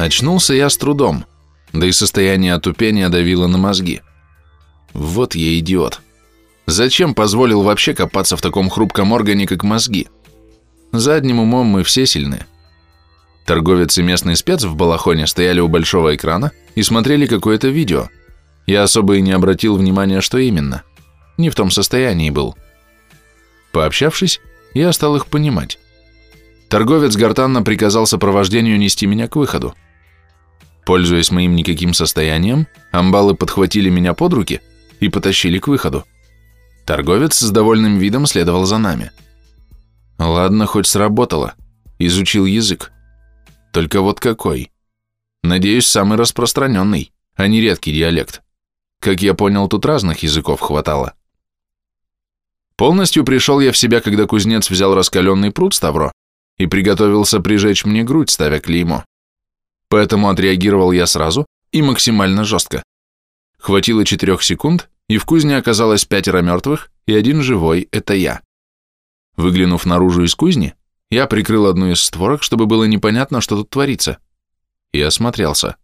Очнулся я с трудом, да и состояние отупения давило на мозги. Вот я идиот. Зачем позволил вообще копаться в таком хрупком органе, как мозги? Задним умом мы все сильны. Торговец и местный спец в балахоне стояли у большого экрана и смотрели какое-то видео. Я особо и не обратил внимания, что именно. Не в том состоянии был. Пообщавшись, я стал их понимать. Торговец гортанно приказал сопровождению нести меня к выходу. Пользуясь моим никаким состоянием, амбалы подхватили меня под руки и потащили к выходу. Торговец с довольным видом следовал за нами. Ладно, хоть сработало. Изучил язык. Только вот какой? Надеюсь, самый распространенный, а не редкий диалект. Как я понял, тут разных языков хватало. Полностью пришел я в себя, когда кузнец взял раскаленный пруд Ставро и приготовился прижечь мне грудь, ставя клеймо. Поэтому отреагировал я сразу и максимально жестко. Хватило четырех секунд, и в кузне оказалось пятеро мертвых, и один живой – это я. Выглянув наружу из кузни, я прикрыл одну из створок, чтобы было непонятно, что тут творится, и осмотрелся.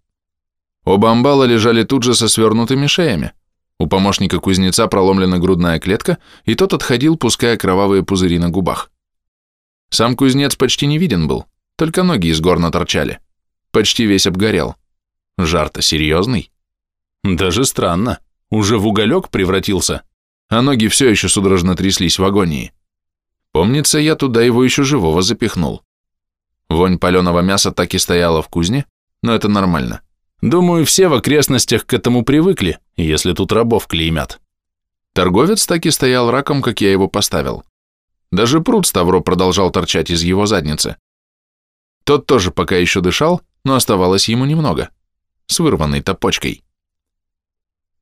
Оба амбала лежали тут же со свернутыми шеями. У помощника кузнеца проломлена грудная клетка, и тот отходил, пуская кровавые пузыри на губах. Сам кузнец почти не виден был, только ноги из горна торчали. Почти весь обгорел. Жар-то серьезный. Даже странно, уже в уголек превратился, а ноги все еще судорожно тряслись в агонии. Помнится, я туда его еще живого запихнул. Вонь паленого мяса так и стояла в кузне, но это нормально. Думаю, все в окрестностях к этому привыкли, если тут рабов клеймят. Торговец так и стоял раком, как я его поставил. Даже пруд Ставро продолжал торчать из его задницы. Тот тоже пока еще дышал, но оставалось ему немного, с вырванной топочкой.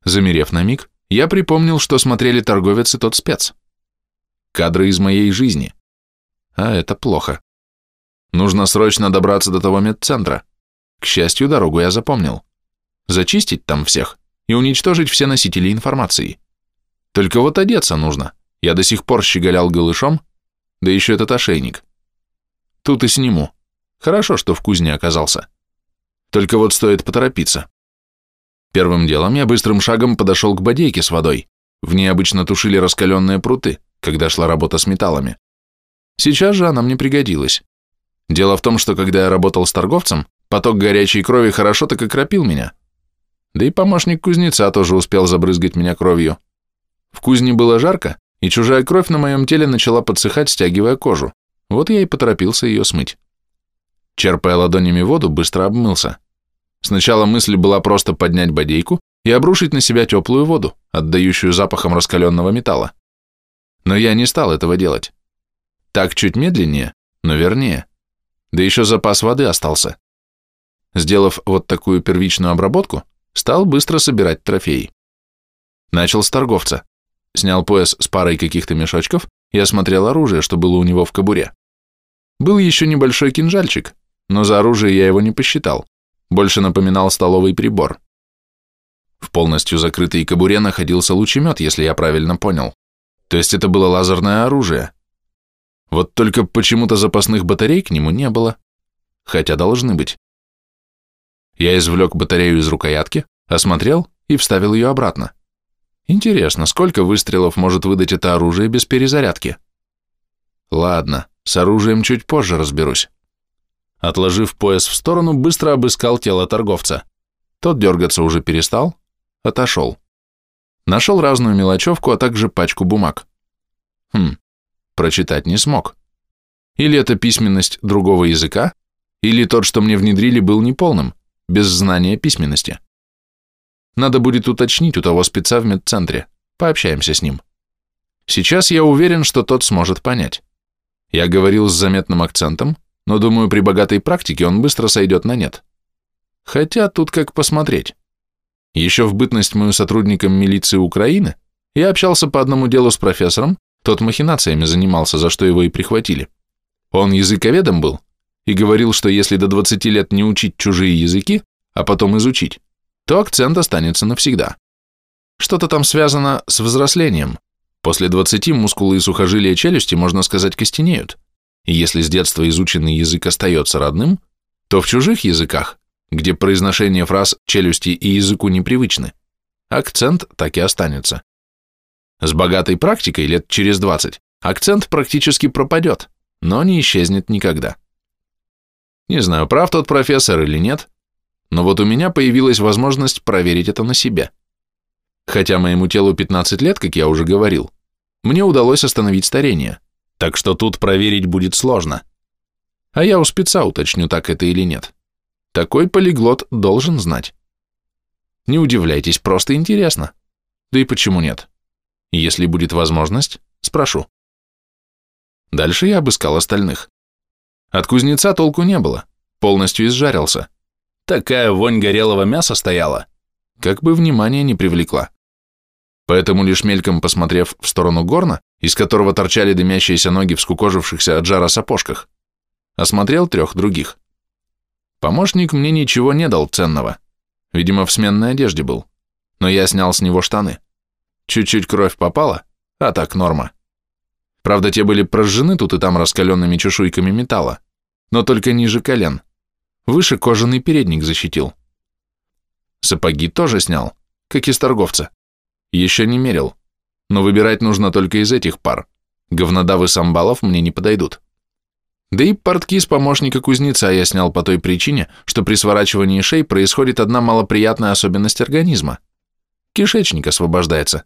Замерев на миг, я припомнил, что смотрели торговец и тот спец. Кадры из моей жизни. А это плохо. Нужно срочно добраться до того медцентра. К счастью, дорогу я запомнил. Зачистить там всех и уничтожить все носители информации. Только вот одеться нужно. Я до сих пор щеголял голышом, да еще этот ошейник. Тут и сниму. Хорошо, что в кузне оказался. Только вот стоит поторопиться. Первым делом я быстрым шагом подошел к бодейке с водой. В ней обычно тушили раскаленные пруты когда шла работа с металлами. Сейчас же она мне пригодилась. Дело в том, что когда я работал с торговцем, поток горячей крови хорошо так окропил меня. Да и помощник кузнеца тоже успел забрызгать меня кровью. В кузне было жарко, и чужая кровь на моем теле начала подсыхать, стягивая кожу. Вот я и поторопился ее смыть. Черпая ладонями воду, быстро обмылся. Сначала мысль была просто поднять бодейку и обрушить на себя теплую воду, отдающую запахом раскаленного металла но я не стал этого делать. Так чуть медленнее, но вернее. Да еще запас воды остался. Сделав вот такую первичную обработку, стал быстро собирать трофеи. Начал с торговца. Снял пояс с парой каких-то мешочков и осмотрел оружие, что было у него в кобуре. Был еще небольшой кинжальчик, но за оружие я его не посчитал. Больше напоминал столовый прибор. В полностью закрытой кобуре находился лучемет, если я правильно понял. То есть это было лазерное оружие. Вот только почему-то запасных батарей к нему не было, хотя должны быть. Я извлек батарею из рукоятки, осмотрел и вставил ее обратно. Интересно, сколько выстрелов может выдать это оружие без перезарядки? Ладно, с оружием чуть позже разберусь. Отложив пояс в сторону, быстро обыскал тело торговца. Тот дергаться уже перестал, отошел. Нашел разную мелочевку, а также пачку бумаг. Хм, прочитать не смог. Или это письменность другого языка, или тот, что мне внедрили, был неполным, без знания письменности. Надо будет уточнить у того спеца в медцентре, пообщаемся с ним. Сейчас я уверен, что тот сможет понять. Я говорил с заметным акцентом, но думаю, при богатой практике он быстро сойдет на нет. Хотя тут как посмотреть. Еще в бытность мою сотрудником милиции Украины я общался по одному делу с профессором, тот махинациями занимался, за что его и прихватили. Он языковедом был и говорил, что если до 20 лет не учить чужие языки, а потом изучить, то акцент останется навсегда. Что-то там связано с взрослением. После 20 мускулы и сухожилия челюсти, можно сказать, костенеют. И если с детства изученный язык остается родным, то в чужих языках где произношение фраз челюсти и языку непривычны. Акцент так и останется. С богатой практикой лет через 20 акцент практически пропадет, но не исчезнет никогда. Не знаю, прав тот профессор или нет, но вот у меня появилась возможность проверить это на себе. Хотя моему телу 15 лет, как я уже говорил, мне удалось остановить старение, так что тут проверить будет сложно. А я у спеца уточню, так это или нет. Такой полиглот должен знать. Не удивляйтесь, просто интересно. Да и почему нет? Если будет возможность, спрошу. Дальше я обыскал остальных. От кузнеца толку не было, полностью изжарился. Такая вонь горелого мяса стояла, как бы внимание не привлекла. Поэтому лишь мельком посмотрев в сторону горна, из которого торчали дымящиеся ноги в скукожившихся от жара сапожках, осмотрел трех других. Помощник мне ничего не дал ценного, видимо, в сменной одежде был, но я снял с него штаны. Чуть-чуть кровь попала, а так норма. Правда, те были прожжены тут и там раскаленными чешуйками металла, но только ниже колен. Выше кожаный передник защитил. Сапоги тоже снял, как из торговца. Еще не мерил, но выбирать нужно только из этих пар. Говнодавы самбалов мне не подойдут. Да и портки с помощника кузнеца я снял по той причине, что при сворачивании шеи происходит одна малоприятная особенность организма. Кишечник освобождается,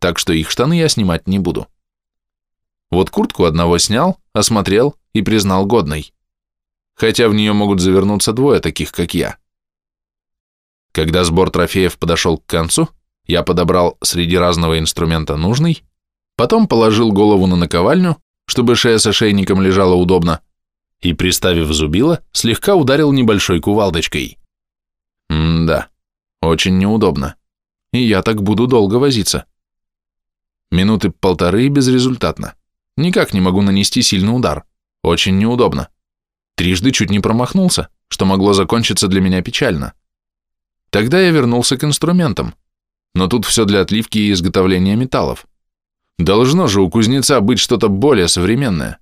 так что их штаны я снимать не буду. Вот куртку одного снял, осмотрел и признал годной. Хотя в нее могут завернуться двое таких, как я. Когда сбор трофеев подошел к концу, я подобрал среди разного инструмента нужный, потом положил голову на наковальню, чтобы шея с ошейником лежала удобно, и, приставив зубило, слегка ударил небольшой кувалдочкой. М-да, очень неудобно. И я так буду долго возиться. Минуты полторы безрезультатно. Никак не могу нанести сильный удар. Очень неудобно. Трижды чуть не промахнулся, что могло закончиться для меня печально. Тогда я вернулся к инструментам, но тут все для отливки и изготовления металлов. Должно же у кузнеца быть что-то более современное.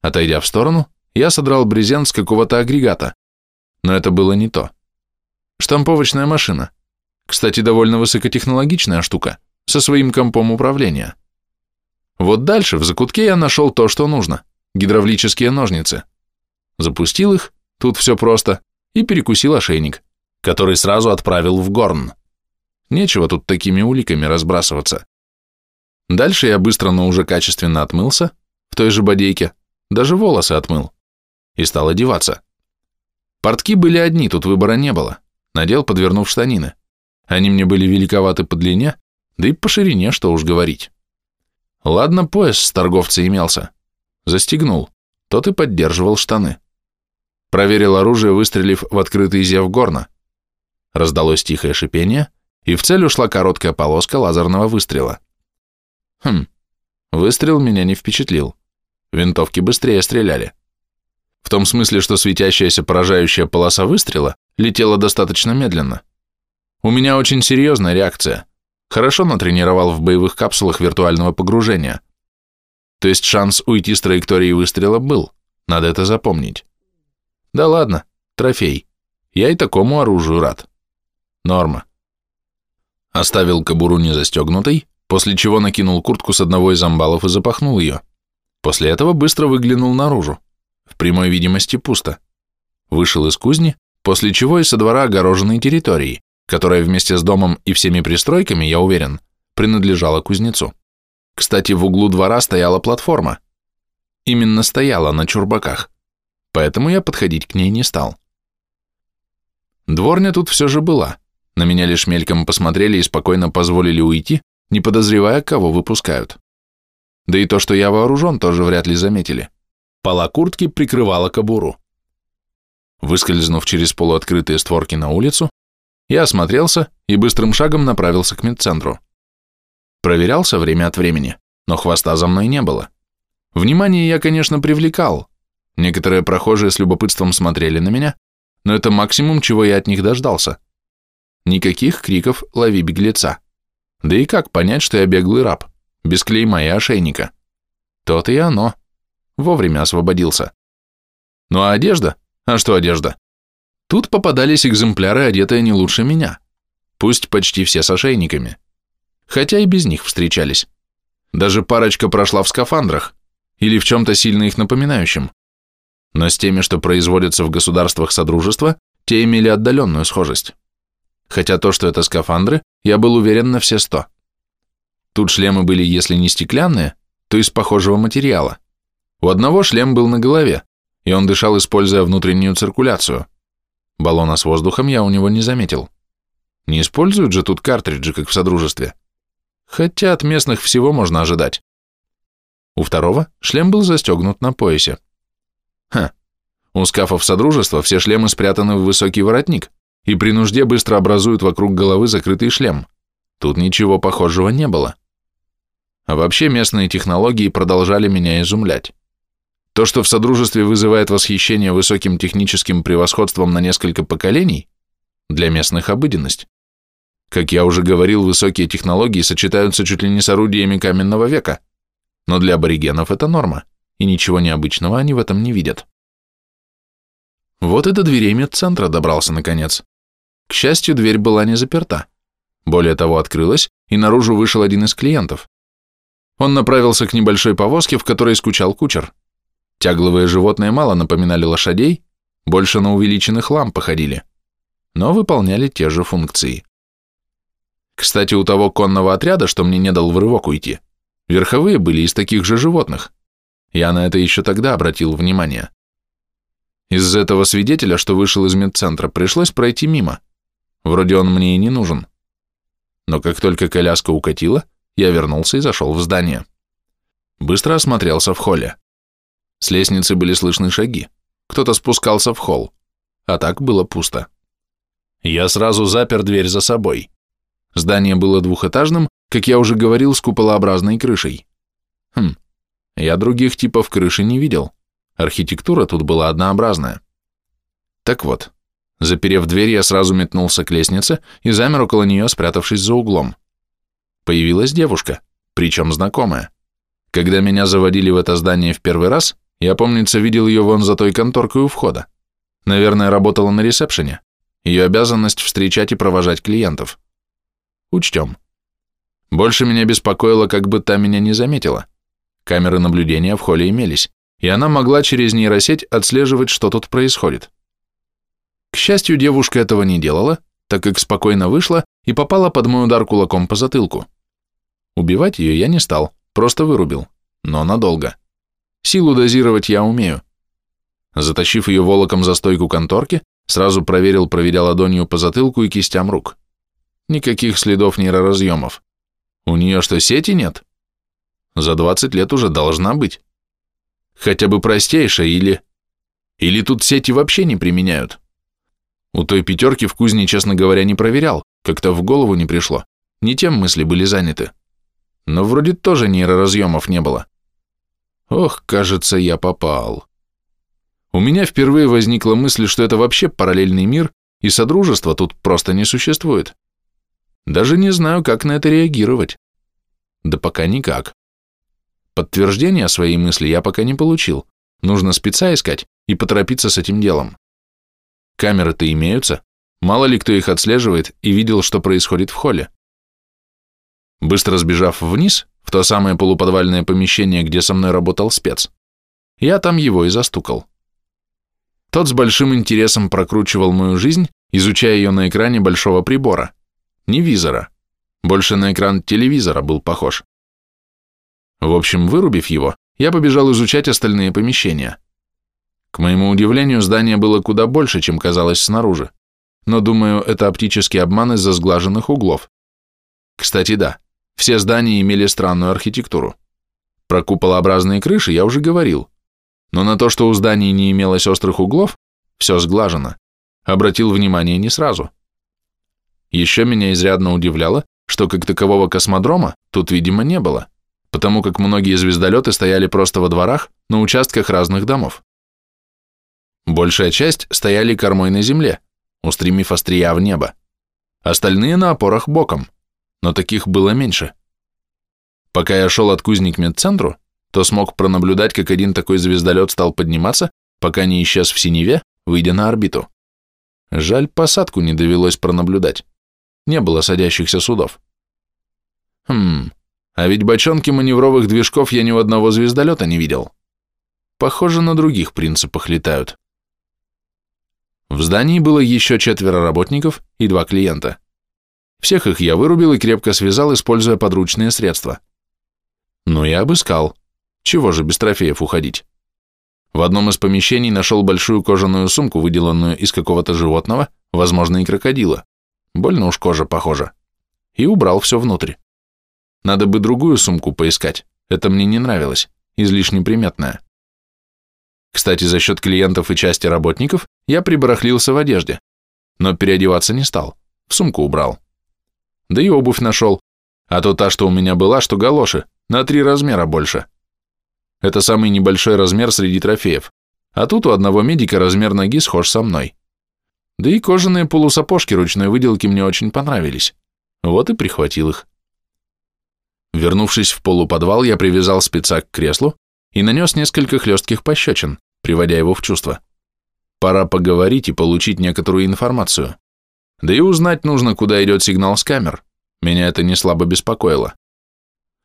Отойдя в сторону, я содрал брезент с какого-то агрегата, но это было не то. Штамповочная машина. Кстати, довольно высокотехнологичная штука, со своим компом управления. Вот дальше, в закутке, я нашел то, что нужно. Гидравлические ножницы. Запустил их, тут все просто, и перекусил ошейник, который сразу отправил в горн. Нечего тут такими уликами разбрасываться. Дальше я быстро, но уже качественно отмылся, в той же бодейке, даже волосы отмыл, и стал одеваться. Портки были одни, тут выбора не было. Надел, подвернув штанины. Они мне были великоваты по длине, да и по ширине, что уж говорить. Ладно, пояс с торговца имелся. Застегнул, тот и поддерживал штаны. Проверил оружие, выстрелив в открытый зев горна. Раздалось тихое шипение — и в цель ушла короткая полоска лазерного выстрела. Хм, выстрел меня не впечатлил. Винтовки быстрее стреляли. В том смысле, что светящаяся поражающая полоса выстрела летела достаточно медленно. У меня очень серьезная реакция. Хорошо натренировал в боевых капсулах виртуального погружения. То есть шанс уйти с траектории выстрела был, надо это запомнить. Да ладно, трофей. Я и такому оружию рад. Норма. Оставил кобуру не застегнутой, после чего накинул куртку с одного из амбалов и запахнул ее. После этого быстро выглянул наружу. В прямой видимости пусто. Вышел из кузни, после чего и со двора огороженной территории, которая вместе с домом и всеми пристройками, я уверен, принадлежала кузнецу. Кстати, в углу двора стояла платформа. Именно стояла на чурбаках, поэтому я подходить к ней не стал. Дворня тут все же была, на меня лишь мельком посмотрели и спокойно позволили уйти, не подозревая, кого выпускают. Да и то, что я вооружен, тоже вряд ли заметили. Пола куртки прикрывала кобуру. Выскользнув через полуоткрытые створки на улицу, я осмотрелся и быстрым шагом направился к медцентру. Проверялся время от времени, но хвоста за мной не было. Внимание я, конечно, привлекал. Некоторые прохожие с любопытством смотрели на меня, но это максимум, чего я от них дождался. Никаких криков «лови беглеца». Да и как понять, что я беглый раб, без клейма и ошейника? То-то и оно. Вовремя освободился. Ну а одежда? А что одежда? Тут попадались экземпляры, одетые не лучше меня, пусть почти все с ошейниками, хотя и без них встречались. Даже парочка прошла в скафандрах или в чем-то сильно их напоминающем. Но с теми, что производятся в государствах Содружества, те имели отдаленную схожесть. Хотя то, что это скафандры, я был уверен на все сто. Тут шлемы были, если не стеклянные, то из похожего материала. У одного шлем был на голове, и он дышал, используя внутреннюю циркуляцию. Баллона с воздухом я у него не заметил. Не используют же тут картриджи, как в Содружестве. Хотя от местных всего можно ожидать. У второго шлем был застегнут на поясе. Ха, у скафов Содружества все шлемы спрятаны в высокий воротник и при нужде быстро образуют вокруг головы закрытый шлем. Тут ничего похожего не было. А вообще местные технологии продолжали меня изумлять. То, что в Содружестве вызывает восхищение высоким техническим превосходством на несколько поколений, для местных обыденность. Как я уже говорил, высокие технологии сочетаются чуть ли не с орудиями каменного века, но для аборигенов это норма, и ничего необычного они в этом не видят. Вот и до дверей медцентра добрался наконец. К счастью, дверь была не заперта. Более того, открылась, и наружу вышел один из клиентов. Он направился к небольшой повозке, в которой скучал кучер. Тягловые животные мало напоминали лошадей, больше на увеличенных лам походили, но выполняли те же функции. Кстати, у того конного отряда, что мне не дал в рывок уйти, верховые были из таких же животных. Я на это еще тогда обратил внимание. Из этого свидетеля, что вышел из медцентра, пришлось пройти мимо. Вроде он мне и не нужен. Но как только коляска укатила, я вернулся и зашел в здание. Быстро осмотрелся в холле. С лестницы были слышны шаги. Кто-то спускался в холл, а так было пусто. Я сразу запер дверь за собой. Здание было двухэтажным, как я уже говорил, с куполообразной крышей. Хм, я других типов крыши не видел. Архитектура тут была однообразная. Так вот, заперев дверь, я сразу метнулся к лестнице и замер около нее, спрятавшись за углом. Появилась девушка, причем знакомая. Когда меня заводили в это здание в первый раз, я, помнится, видел ее вон за той конторкой у входа. Наверное, работала на ресепшене. Ее обязанность встречать и провожать клиентов. Учтем. Больше меня беспокоило, как бы та меня не заметила. Камеры наблюдения в холле имелись, и она могла через нейросеть отслеживать, что тут происходит. К счастью, девушка этого не делала, так как спокойно вышла и попала под мой удар кулаком по затылку. Убивать ее я не стал, просто вырубил, но надолго. Силу дозировать я умею. Затащив ее волоком за стойку конторки, сразу проверил, проведя ладонью по затылку и кистям рук. Никаких следов нейроразъемов. У нее что, сети нет? За 20 лет уже должна быть. Хотя бы простейшая или... Или тут сети вообще не применяют? У той пятерки в кузне, честно говоря, не проверял, как-то в голову не пришло. Не тем мысли были заняты. Но вроде тоже нейроразъемов не было. Ох, кажется, я попал. У меня впервые возникла мысль, что это вообще параллельный мир, и содружества тут просто не существует. Даже не знаю, как на это реагировать. Да пока никак. Подтверждения своей мысли я пока не получил. Нужно спеца искать и поторопиться с этим делом. Камеры-то имеются, мало ли кто их отслеживает и видел, что происходит в холле. Быстро сбежав вниз, в то самое полуподвальное помещение, где со мной работал спец. Я там его и застукал. Тот с большим интересом прокручивал мою жизнь, изучая ее на экране большого прибора. Не визора. Больше на экран телевизора был похож. В общем, вырубив его, я побежал изучать остальные помещения. К моему удивлению, здание было куда больше, чем казалось снаружи. Но, думаю, это оптический обман из-за сглаженных углов. Кстати, да, все здания имели странную архитектуру. Про куполообразные крыши я уже говорил, но на то, что у зданий не имелось острых углов, все сглажено, обратил внимание не сразу. Еще меня изрядно удивляло, что как такового космодрома тут, видимо, не было, потому как многие звездолеты стояли просто во дворах на участках разных домов. Большая часть стояли кормой на земле, устремив острия в небо, остальные на опорах боком – но таких было меньше. Пока я шел от кузни к медцентру, то смог пронаблюдать, как один такой звездолет стал подниматься, пока не исчез в синеве, выйдя на орбиту. Жаль, посадку не довелось пронаблюдать. Не было садящихся судов. Хм, а ведь бочонки маневровых движков я ни у одного звездолета не видел. Похоже, на других принципах летают. В здании было еще четверо работников и два клиента. Всех их я вырубил и крепко связал, используя подручные средства. Но я обыскал. Чего же без трофеев уходить? В одном из помещений нашел большую кожаную сумку, выделанную из какого-то животного, возможно, и крокодила. Больно уж кожа похожа. И убрал все внутрь. Надо бы другую сумку поискать. Это мне не нравилось, излишне приметная. Кстати, за счет клиентов и части работников я прибарахлился в одежде, но переодеваться не стал, в сумку убрал. Да и обувь нашел, а то та, что у меня была, что галоши, на три размера больше. Это самый небольшой размер среди трофеев. А тут у одного медика размер ноги схож со мной. Да и кожаные полусапожки ручной выделки мне очень понравились. Вот и прихватил их. Вернувшись в полуподвал, я привязал спеца к креслу и нанес несколько хлестких пощечин, приводя его в чувство. Пора поговорить и получить некоторую информацию. Да и узнать нужно, куда идет сигнал с камер. Меня это не слабо беспокоило.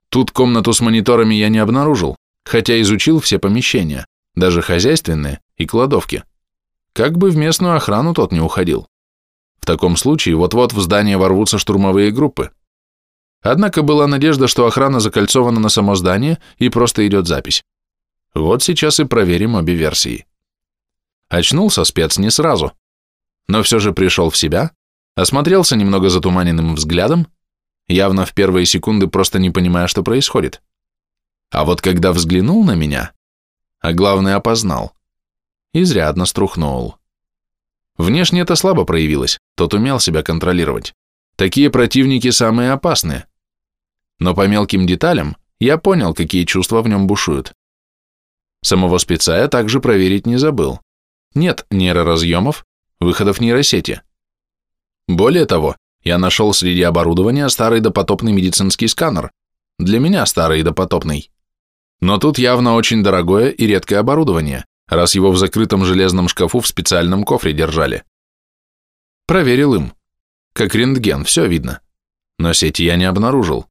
Тут комнату с мониторами я не обнаружил, хотя изучил все помещения, даже хозяйственные и кладовки. Как бы в местную охрану тот не уходил. В таком случае вот-вот в здание ворвутся штурмовые группы. Однако была надежда, что охрана закольцована на само здание и просто идет запись. Вот сейчас и проверим обе версии. Очнулся спец не сразу, но все же пришел в себя, осмотрелся немного затуманенным взглядом, явно в первые секунды просто не понимая, что происходит. А вот когда взглянул на меня, а главное опознал, изрядно струхнул. Внешне это слабо проявилось, тот умел себя контролировать. Такие противники самые опасные. Но по мелким деталям я понял, какие чувства в нем бушуют. Самого спеца я также проверить не забыл. Нет нейроразъемов, выходов нейросети. Более того, я нашел среди оборудования старый допотопный медицинский сканер. Для меня старый допотопный. Но тут явно очень дорогое и редкое оборудование, раз его в закрытом железном шкафу в специальном кофре держали. Проверил им. Как рентген, все видно. Но сети я не обнаружил.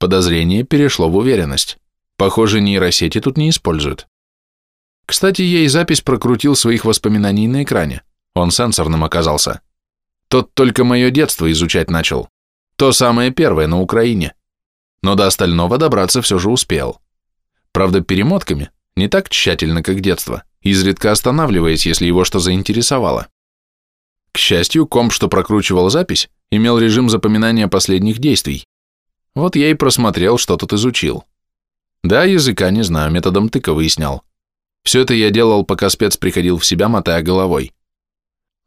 Подозрение перешло в уверенность. Похоже, нейросети тут не используют. Кстати, я и запись прокрутил своих воспоминаний на экране. Он сенсорным оказался. Тот только мое детство изучать начал. То самое первое на Украине. Но до остального добраться все же успел. Правда, перемотками, не так тщательно, как детство, изредка останавливаясь, если его что заинтересовало. К счастью, комп, что прокручивал запись, имел режим запоминания последних действий. Вот я и просмотрел, что тут изучил. Да, языка не знаю, методом тыка выяснял. Все это я делал, пока спец приходил в себя, мотая головой.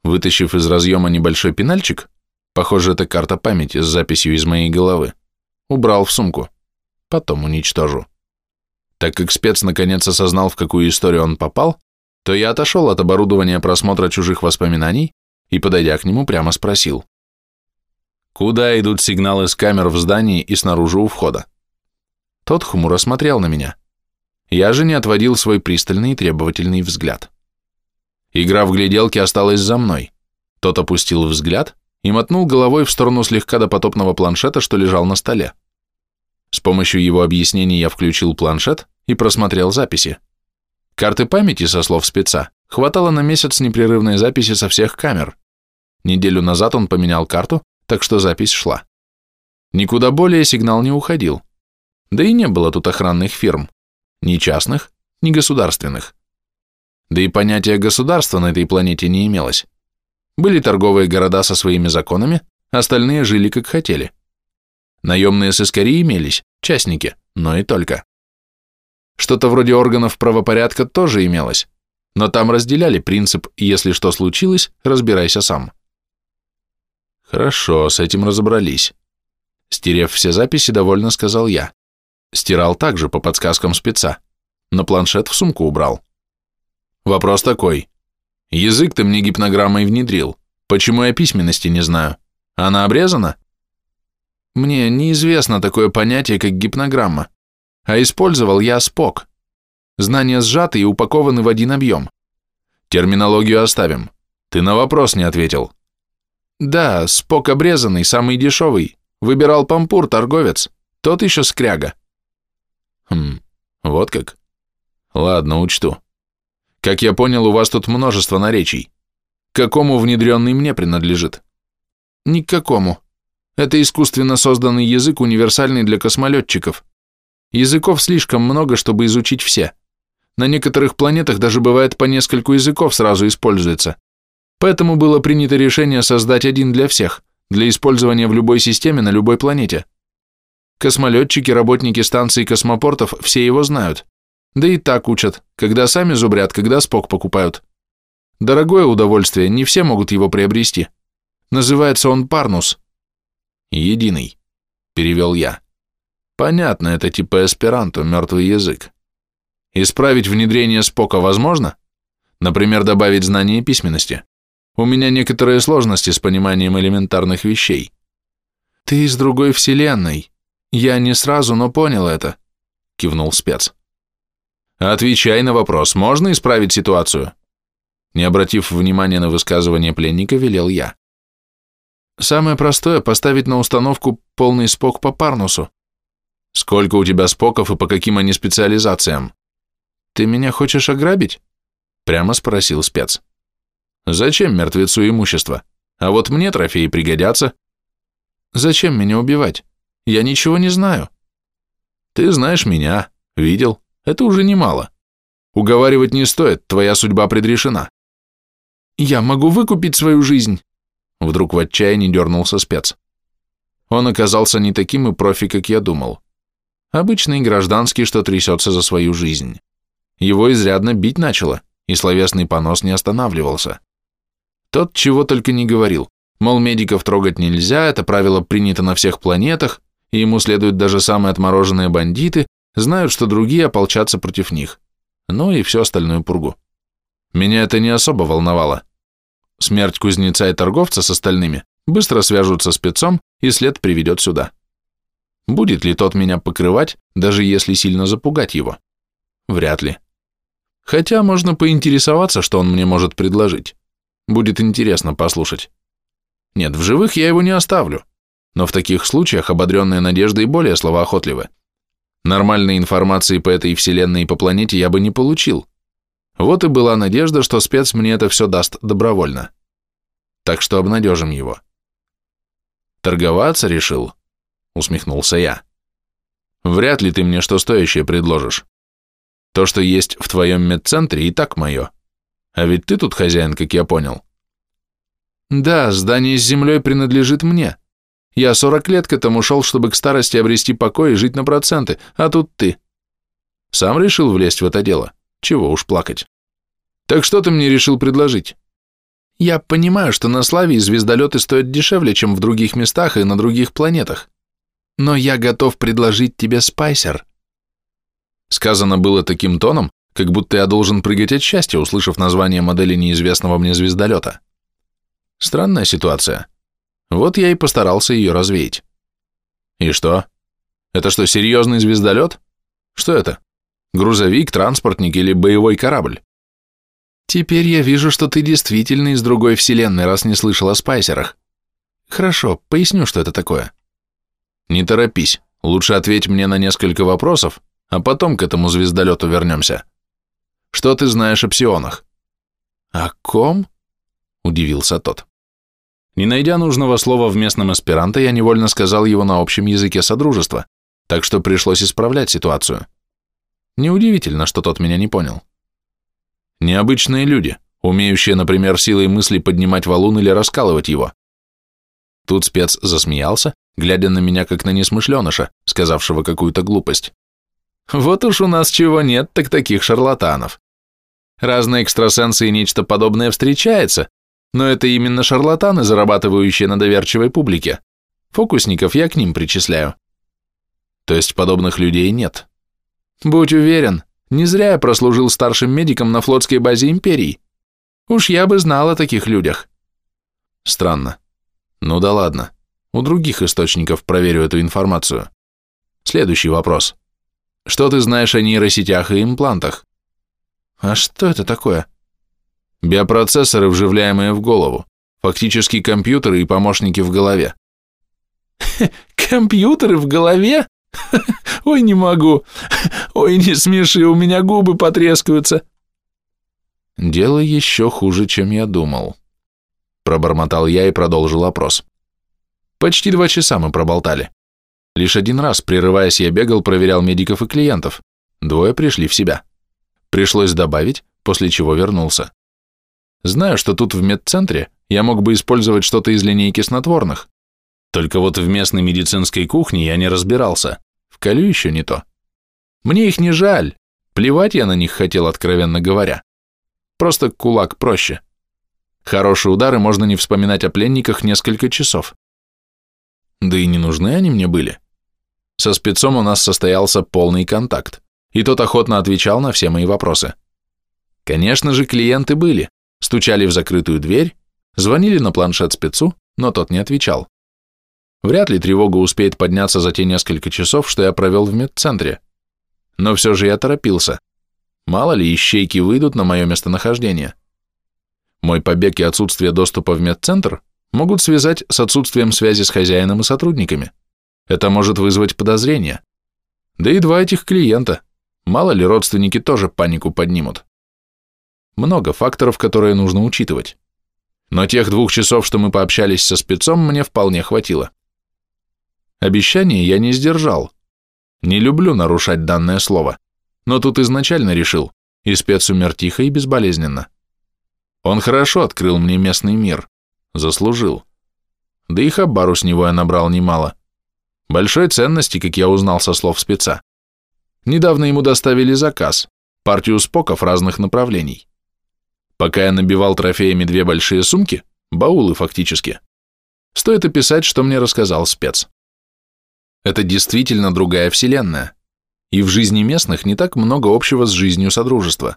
Вытащив из разъема небольшой пенальчик, похоже, это карта памяти с записью из моей головы, убрал в сумку. Потом уничтожу. Так как спец наконец осознал, в какую историю он попал, то я отошел от оборудования просмотра чужих воспоминаний и, подойдя к нему, прямо спросил. Куда идут сигналы с камер в здании и снаружи у входа? Тот хмуро смотрел на меня. Я же не отводил свой пристальный и требовательный взгляд. Игра в гляделки осталась за мной. Тот опустил взгляд и мотнул головой в сторону слегка допотопного планшета, что лежал на столе. С помощью его объяснений я включил планшет и просмотрел записи. Карты памяти, со слов спеца, хватало на месяц непрерывной записи со всех камер. Неделю назад он поменял карту, так что запись шла. Никуда более сигнал не уходил. Да и не было тут охранных фирм. Ни частных, ни государственных. Да и понятия государства на этой планете не имелось. Были торговые города со своими законами, остальные жили как хотели. Наемные сыскари имелись, частники, но и только. Что-то вроде органов правопорядка тоже имелось, но там разделяли принцип «если что случилось, разбирайся сам». Хорошо, с этим разобрались. Стерев все записи, довольно сказал я. Стирал также по подсказкам спеца, но планшет в сумку убрал. Вопрос такой. Язык ты мне гипнограммой внедрил. Почему я письменности не знаю? Она обрезана? Мне неизвестно такое понятие, как гипнограмма, а использовал я СПОК. Знания сжаты и упакованы в один объем. Терминологию оставим. Ты на вопрос не ответил. Да, спок обрезанный, самый дешевый. Выбирал пампур, торговец. Тот еще скряга. Хм, вот как. Ладно, учту. Как я понял, у вас тут множество наречий. какому внедренный мне принадлежит? Ни к какому. Это искусственно созданный язык, универсальный для космолетчиков. Языков слишком много, чтобы изучить все. На некоторых планетах даже бывает по нескольку языков сразу используется. Поэтому было принято решение создать один для всех, для использования в любой системе на любой планете. Космолетчики, работники станций космопортов все его знают. Да и так учат, когда сами зубрят, когда спок покупают. Дорогое удовольствие, не все могут его приобрести. Называется он Парнус. Единый, перевел я. Понятно, это типа эсперанто, мертвый язык. Исправить внедрение спока возможно? Например, добавить знания письменности. У меня некоторые сложности с пониманием элементарных вещей. Ты из другой вселенной, «Я не сразу, но понял это», — кивнул спец. «Отвечай на вопрос, можно исправить ситуацию?» Не обратив внимания на высказывание пленника, велел я. «Самое простое — поставить на установку полный спок по Парнусу». «Сколько у тебя споков и по каким они специализациям?» «Ты меня хочешь ограбить?» Прямо спросил спец. «Зачем мертвецу имущество? А вот мне трофеи пригодятся». «Зачем меня убивать? Я ничего не знаю. Ты знаешь меня, видел. Это уже немало. Уговаривать не стоит, твоя судьба предрешена. Я могу выкупить свою жизнь. Вдруг в отчаянии дернулся спец. Он оказался не таким и профи, как я думал. Обычный гражданский, что трясется за свою жизнь. Его изрядно бить начало, и словесный понос не останавливался. Тот чего только не говорил, мол, медиков трогать нельзя, это правило принято на всех планетах, и ему следуют даже самые отмороженные бандиты, знают, что другие ополчатся против них. Ну и всю остальную пургу. Меня это не особо волновало. Смерть кузнеца и торговца с остальными быстро свяжутся с спецом, и след приведет сюда. Будет ли тот меня покрывать, даже если сильно запугать его? Вряд ли. Хотя можно поинтересоваться, что он мне может предложить. Будет интересно послушать. Нет, в живых я его не оставлю но в таких случаях ободренные надеждой более словоохотливы. Нормальной информации по этой вселенной и по планете я бы не получил. Вот и была надежда, что спец мне это все даст добровольно. Так что обнадежим его. Торговаться решил? Усмехнулся я. Вряд ли ты мне что стоящее предложишь. То, что есть в твоем медцентре, и так мое. А ведь ты тут хозяин, как я понял. Да, здание с землей принадлежит мне, я сорок лет к этому шел, чтобы к старости обрести покой и жить на проценты, а тут ты. Сам решил влезть в это дело. Чего уж плакать. Так что ты мне решил предложить? Я понимаю, что на Славии звездолеты стоят дешевле, чем в других местах и на других планетах. Но я готов предложить тебе спайсер. Сказано было таким тоном, как будто я должен прыгать от счастья, услышав название модели неизвестного мне звездолета. Странная ситуация. Вот я и постарался ее развеять. И что? Это что, серьезный звездолет? Что это? Грузовик, транспортник или боевой корабль? Теперь я вижу, что ты действительно из другой вселенной, раз не слышал о спайсерах. Хорошо, поясню, что это такое. Не торопись, лучше ответь мне на несколько вопросов, а потом к этому звездолету вернемся. Что ты знаешь о псионах? О ком? Удивился тот. Не найдя нужного слова в местном эсперанто, я невольно сказал его на общем языке Содружества, так что пришлось исправлять ситуацию. Неудивительно, что тот меня не понял. Необычные люди, умеющие, например, силой мысли поднимать валун или раскалывать его. Тут спец засмеялся, глядя на меня как на несмышленыша, сказавшего какую-то глупость. Вот уж у нас чего нет, так таких шарлатанов. Разные экстрасенсы и нечто подобное встречается, но это именно шарлатаны, зарабатывающие на доверчивой публике. Фокусников я к ним причисляю. То есть подобных людей нет. Будь уверен, не зря я прослужил старшим медиком на флотской базе Империи. Уж я бы знал о таких людях. Странно. Ну да ладно. У других источников проверю эту информацию. Следующий вопрос. Что ты знаешь о нейросетях и имплантах? А что это такое? Биопроцессоры, вживляемые в голову. Фактически компьютеры и помощники в голове. Компьютеры в голове? Ой, не могу. Ой, не смеши, у меня губы потрескаются. Дело еще хуже, чем я думал. Пробормотал я и продолжил опрос. Почти два часа мы проболтали. Лишь один раз, прерываясь, я бегал, проверял медиков и клиентов. Двое пришли в себя. Пришлось добавить, после чего вернулся. Знаю, что тут в медцентре я мог бы использовать что-то из линейки снотворных. Только вот в местной медицинской кухне я не разбирался. Вколю еще не то. Мне их не жаль. Плевать я на них хотел, откровенно говоря. Просто кулак проще. Хорошие удары можно не вспоминать о пленниках несколько часов. Да и не нужны они мне были. Со спецом у нас состоялся полный контакт, и тот охотно отвечал на все мои вопросы. Конечно же, клиенты были, стучали в закрытую дверь, звонили на планшет спецу, но тот не отвечал. Вряд ли тревога успеет подняться за те несколько часов, что я провел в медцентре. Но все же я торопился. Мало ли, ищейки выйдут на мое местонахождение. Мой побег и отсутствие доступа в медцентр могут связать с отсутствием связи с хозяином и сотрудниками. Это может вызвать подозрения. Да и два этих клиента. Мало ли, родственники тоже панику поднимут. Много факторов, которые нужно учитывать. Но тех двух часов, что мы пообщались со спецом, мне вполне хватило. Обещание я не сдержал. Не люблю нарушать данное слово, но тут изначально решил, и спец умер тихо и безболезненно. Он хорошо открыл мне местный мир, заслужил. Да и хабару с него я набрал немало. Большой ценности, как я узнал со слов спеца. Недавно ему доставили заказ, партию споков разных направлений. Пока я набивал трофеями две большие сумки, баулы фактически, стоит описать, что мне рассказал спец. Это действительно другая вселенная, и в жизни местных не так много общего с жизнью Содружества.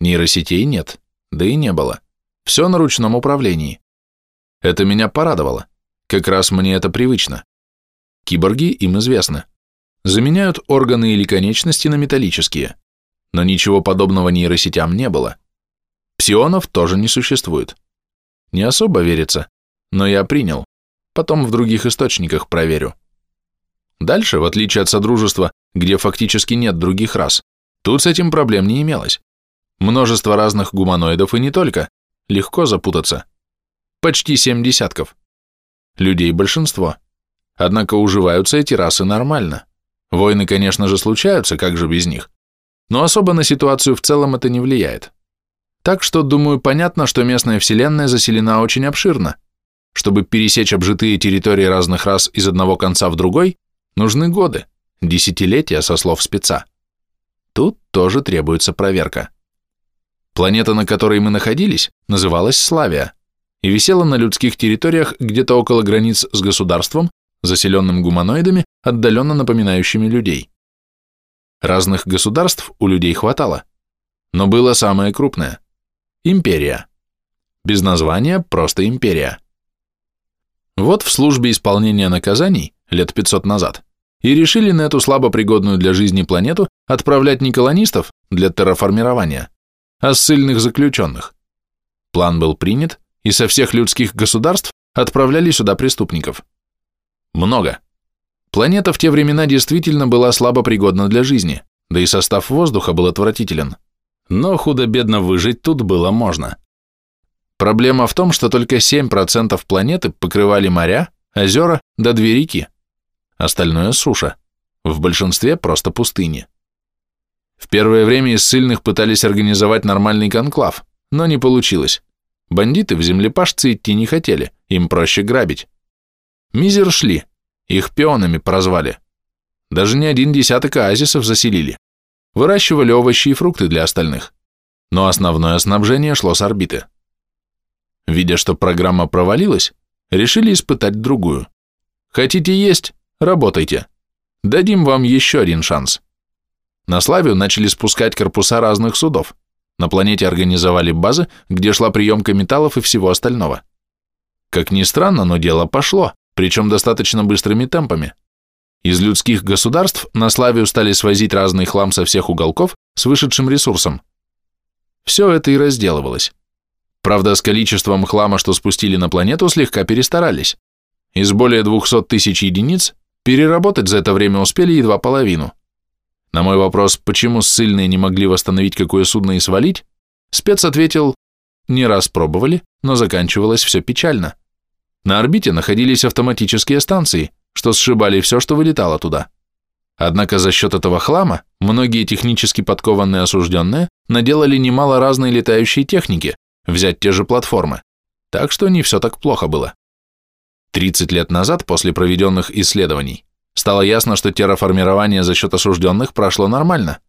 Нейросетей нет, да и не было. Все на ручном управлении. Это меня порадовало. Как раз мне это привычно. Киборги им известны. Заменяют органы или конечности на металлические. Но ничего подобного нейросетям не было. Псионов тоже не существует. Не особо верится, но я принял. Потом в других источниках проверю. Дальше, в отличие от Содружества, где фактически нет других рас, тут с этим проблем не имелось. Множество разных гуманоидов и не только. Легко запутаться. Почти семь десятков. Людей большинство. Однако уживаются эти расы нормально. Войны, конечно же, случаются, как же без них. Но особо на ситуацию в целом это не влияет. Так что, думаю, понятно, что местная вселенная заселена очень обширно. Чтобы пересечь обжитые территории разных рас из одного конца в другой, нужны годы, десятилетия со слов спеца. Тут тоже требуется проверка. Планета, на которой мы находились, называлась Славия и висела на людских территориях где-то около границ с государством, заселенным гуманоидами, отдаленно напоминающими людей. Разных государств у людей хватало, но было самое крупное Империя. Без названия, просто империя. Вот в службе исполнения наказаний, лет 500 назад, и решили на эту слабопригодную для жизни планету отправлять не колонистов для терраформирования, а ссыльных заключенных. План был принят, и со всех людских государств отправляли сюда преступников. Много. Планета в те времена действительно была слабопригодна для жизни, да и состав воздуха был отвратителен но худо-бедно выжить тут было можно. Проблема в том, что только 7% планеты покрывали моря, озера да две реки. Остальное суша. В большинстве просто пустыни. В первое время из ссыльных пытались организовать нормальный конклав, но не получилось. Бандиты в землепашцы идти не хотели, им проще грабить. Мизер шли, их пионами прозвали. Даже не один десяток оазисов заселили выращивали овощи и фрукты для остальных, но основное снабжение шло с орбиты. Видя, что программа провалилась, решили испытать другую. Хотите есть? Работайте. Дадим вам еще один шанс. На Славию начали спускать корпуса разных судов. На планете организовали базы, где шла приемка металлов и всего остального. Как ни странно, но дело пошло, причем достаточно быстрыми темпами. Из людских государств на Славию стали свозить разный хлам со всех уголков с вышедшим ресурсом. Все это и разделывалось. Правда, с количеством хлама, что спустили на планету, слегка перестарались. Из более 200 тысяч единиц переработать за это время успели едва половину. На мой вопрос, почему ссыльные не могли восстановить какое судно и свалить, спец ответил, не раз пробовали, но заканчивалось все печально. На орбите находились автоматические станции, что сшибали все, что вылетало туда. Однако за счет этого хлама многие технически подкованные осужденные наделали немало разной летающей техники, взять те же платформы, так что не все так плохо было. 30 лет назад, после проведенных исследований, стало ясно, что терраформирование за счет осужденных прошло нормально.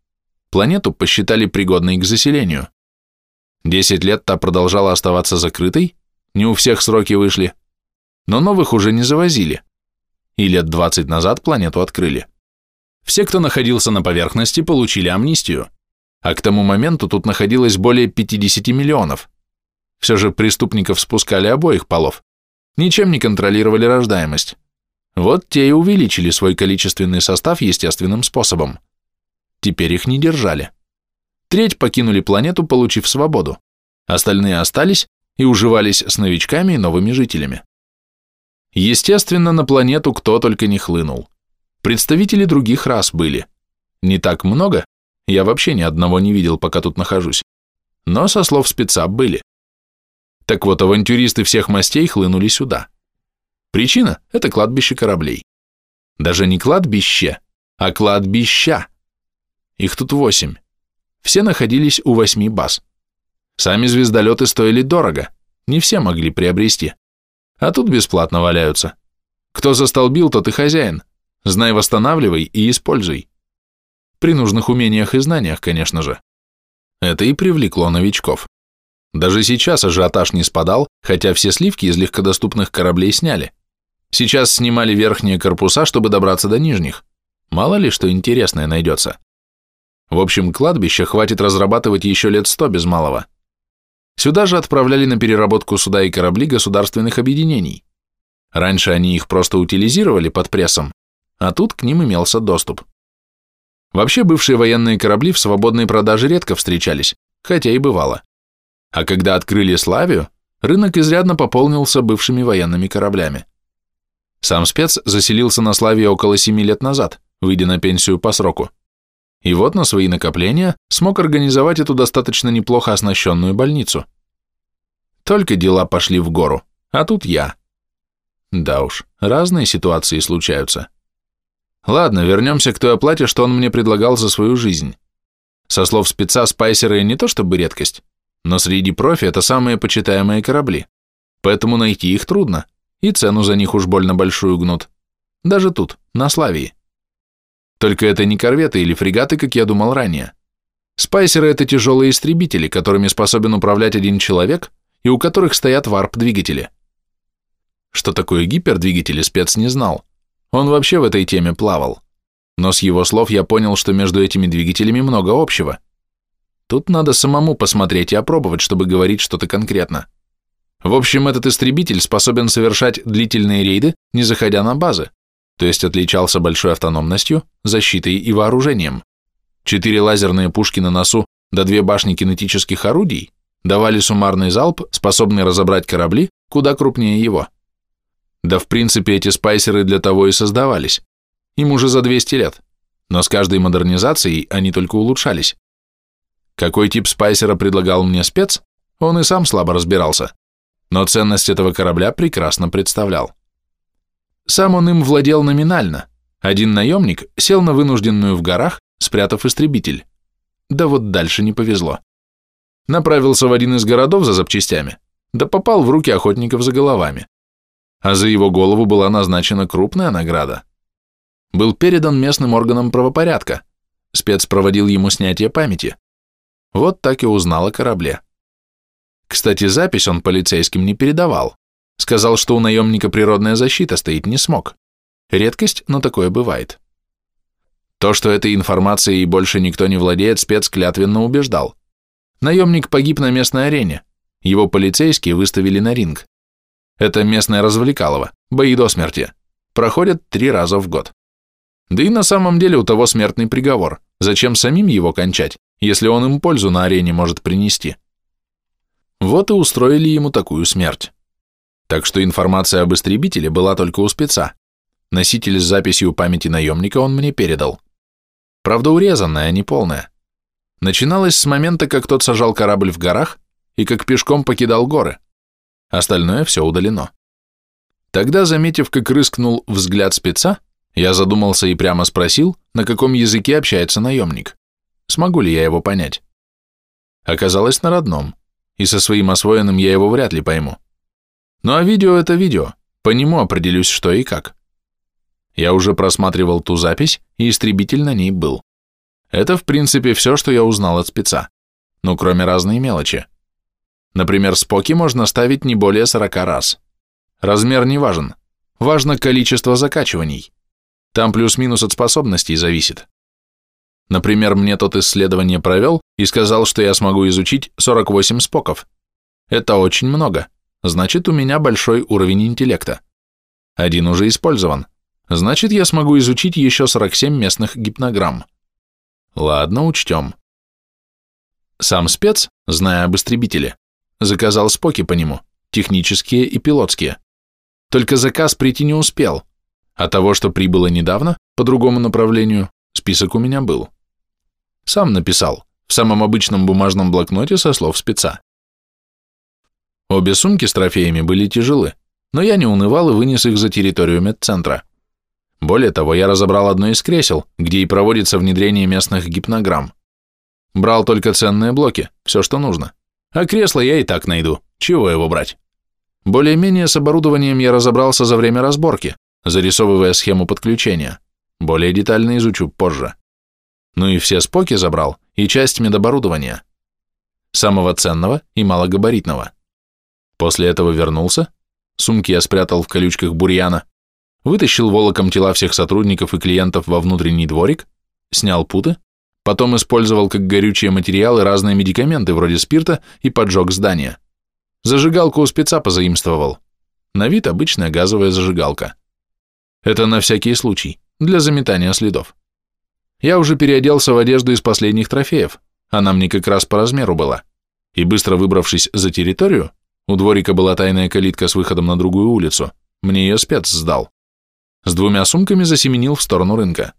Планету посчитали пригодной к заселению. 10 лет та продолжала оставаться закрытой, не у всех сроки вышли, но новых уже не завозили. И лет 20 назад планету открыли. Все, кто находился на поверхности, получили амнистию, а к тому моменту тут находилось более 50 миллионов. Все же преступников спускали обоих полов, ничем не контролировали рождаемость. Вот те и увеличили свой количественный состав естественным способом. Теперь их не держали. Треть покинули планету, получив свободу. Остальные остались и уживались с новичками и новыми жителями. Естественно, на планету кто только не хлынул. Представители других рас были. Не так много, я вообще ни одного не видел, пока тут нахожусь. Но со слов спеца были. Так вот, авантюристы всех мастей хлынули сюда. Причина – это кладбище кораблей. Даже не кладбище, а кладбища. Их тут восемь. Все находились у восьми баз. Сами звездолеты стоили дорого, не все могли приобрести. А тут бесплатно валяются. Кто застолбил, тот и хозяин. Знай, восстанавливай и используй. При нужных умениях и знаниях, конечно же. Это и привлекло новичков. Даже сейчас ажиотаж не спадал, хотя все сливки из легкодоступных кораблей сняли. Сейчас снимали верхние корпуса, чтобы добраться до нижних. Мало ли, что интересное найдется. В общем, кладбище хватит разрабатывать еще лет сто без малого. Сюда же отправляли на переработку суда и корабли государственных объединений. Раньше они их просто утилизировали под прессом, а тут к ним имелся доступ. Вообще бывшие военные корабли в свободной продаже редко встречались, хотя и бывало. А когда открыли Славию, рынок изрядно пополнился бывшими военными кораблями. Сам спец заселился на Славии около семи лет назад, выйдя на пенсию по сроку. И вот на свои накопления смог организовать эту достаточно неплохо оснащенную больницу. Только дела пошли в гору, а тут я. Да уж, разные ситуации случаются. Ладно, вернемся к той оплате, что он мне предлагал за свою жизнь. Со слов спеца, спайсеры не то чтобы редкость, но среди профи это самые почитаемые корабли, поэтому найти их трудно, и цену за них уж больно большую гнут. Даже тут, на Славии. Только это не корветы или фрегаты, как я думал ранее. Спайсеры — это тяжелые истребители, которыми способен управлять один человек и у которых стоят варп-двигатели. Что такое гипердвигатели, спец не знал. Он вообще в этой теме плавал. Но с его слов я понял, что между этими двигателями много общего. Тут надо самому посмотреть и опробовать, чтобы говорить что-то конкретно. В общем, этот истребитель способен совершать длительные рейды, не заходя на базы, то есть отличался большой автономностью, защитой и вооружением. Четыре лазерные пушки на носу да две башни кинетических орудий давали суммарный залп, способный разобрать корабли куда крупнее его. Да в принципе эти спайсеры для того и создавались. Им уже за 200 лет, но с каждой модернизацией они только улучшались. Какой тип спайсера предлагал мне спец, он и сам слабо разбирался, но ценность этого корабля прекрасно представлял. Сам он им владел номинально. Один наемник сел на вынужденную в горах, спрятав истребитель. Да вот дальше не повезло. Направился в один из городов за запчастями, да попал в руки охотников за головами а за его голову была назначена крупная награда. Был передан местным органам правопорядка, спец проводил ему снятие памяти. Вот так и узнал о корабле. Кстати, запись он полицейским не передавал. Сказал, что у наемника природная защита стоит, не смог. Редкость, но такое бывает. То, что этой информацией больше никто не владеет, спец клятвенно убеждал. Наемник погиб на местной арене. Его полицейские выставили на ринг. Это местное развлекалово, бои до смерти. Проходят три раза в год. Да и на самом деле у того смертный приговор. Зачем самим его кончать, если он им пользу на арене может принести? Вот и устроили ему такую смерть. Так что информация об истребителе была только у спеца. Носитель с записью памяти наемника он мне передал. Правда, урезанная, а не полная. Начиналось с момента, как тот сажал корабль в горах и как пешком покидал горы. Остальное все удалено. Тогда, заметив, как рыскнул взгляд спеца, я задумался и прямо спросил, на каком языке общается наемник. Смогу ли я его понять? Оказалось, на родном, и со своим освоенным я его вряд ли пойму. Ну а видео — это видео, по нему определюсь, что и как. Я уже просматривал ту запись, и истребитель на ней был. Это, в принципе, все, что я узнал от спеца, ну, кроме разной мелочи. Например, споки можно ставить не более 40 раз. Размер не важен, важно количество закачиваний. Там плюс-минус от способностей зависит. Например, мне тот исследование провел и сказал, что я смогу изучить 48 споков. Это очень много. Значит, у меня большой уровень интеллекта. Один уже использован. Значит, я смогу изучить еще 47 местных гипнограмм. Ладно, учтем. Сам спец, зная об истребителе, заказал споки по нему, технические и пилотские. Только заказ прийти не успел, а того, что прибыло недавно, по другому направлению, список у меня был. Сам написал, в самом обычном бумажном блокноте со слов спеца. Обе сумки с трофеями были тяжелы, но я не унывал и вынес их за территорию медцентра. Более того, я разобрал одно из кресел, где и проводится внедрение местных гипнограмм. Брал только ценные блоки, все, что нужно. А кресло я и так найду, чего его брать? Более-менее с оборудованием я разобрался за время разборки, зарисовывая схему подключения. Более детально изучу позже. Ну и все споки забрал, и часть медоборудования. Самого ценного и малогабаритного. После этого вернулся, сумки я спрятал в колючках бурьяна, вытащил волоком тела всех сотрудников и клиентов во внутренний дворик, снял путы, потом использовал как горючие материалы разные медикаменты вроде спирта и поджег здание. Зажигалку у спеца позаимствовал. На вид обычная газовая зажигалка. Это на всякий случай, для заметания следов. Я уже переоделся в одежду из последних трофеев, она мне как раз по размеру была, и быстро выбравшись за территорию, у дворика была тайная калитка с выходом на другую улицу, мне ее спец сдал. С двумя сумками засеменил в сторону рынка.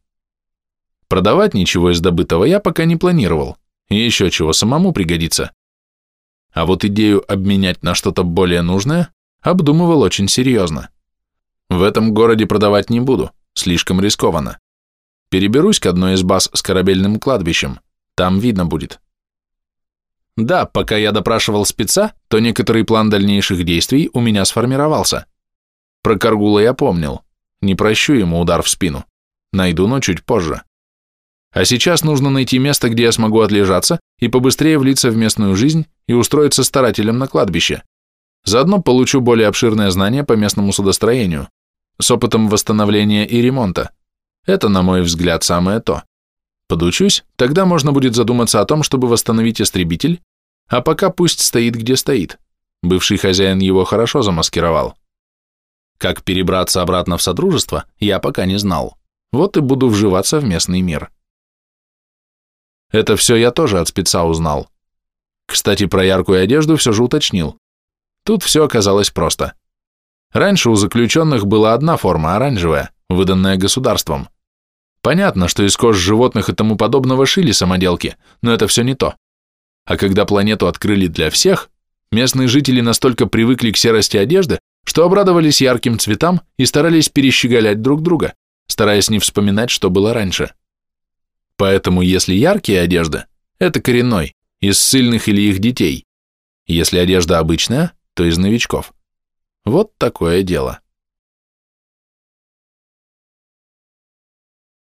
Продавать ничего из добытого я пока не планировал, и еще чего самому пригодится. А вот идею обменять на что-то более нужное обдумывал очень серьезно. В этом городе продавать не буду, слишком рискованно. Переберусь к одной из баз с корабельным кладбищем, там видно будет. Да, пока я допрашивал спеца, то некоторый план дальнейших действий у меня сформировался. Про Каргула я помнил, не прощу ему удар в спину, найду, но чуть позже. А сейчас нужно найти место, где я смогу отлежаться и побыстрее влиться в местную жизнь и устроиться старателем на кладбище. Заодно получу более обширное знание по местному судостроению, с опытом восстановления и ремонта. Это, на мой взгляд, самое то. Подучусь, тогда можно будет задуматься о том, чтобы восстановить истребитель, а пока пусть стоит, где стоит. Бывший хозяин его хорошо замаскировал. Как перебраться обратно в Содружество, я пока не знал. Вот и буду вживаться в местный мир. Это все я тоже от спеца узнал. Кстати, про яркую одежду все же уточнил. Тут все оказалось просто. Раньше у заключенных была одна форма, оранжевая, выданная государством. Понятно, что из кож животных и тому подобного шили самоделки, но это все не то. А когда планету открыли для всех, местные жители настолько привыкли к серости одежды, что обрадовались ярким цветам и старались перещеголять друг друга, стараясь не вспоминать, что было раньше. Поэтому если яркие одежды, это коренной, из сильных или их детей. Если одежда обычная, то из новичков. Вот такое дело.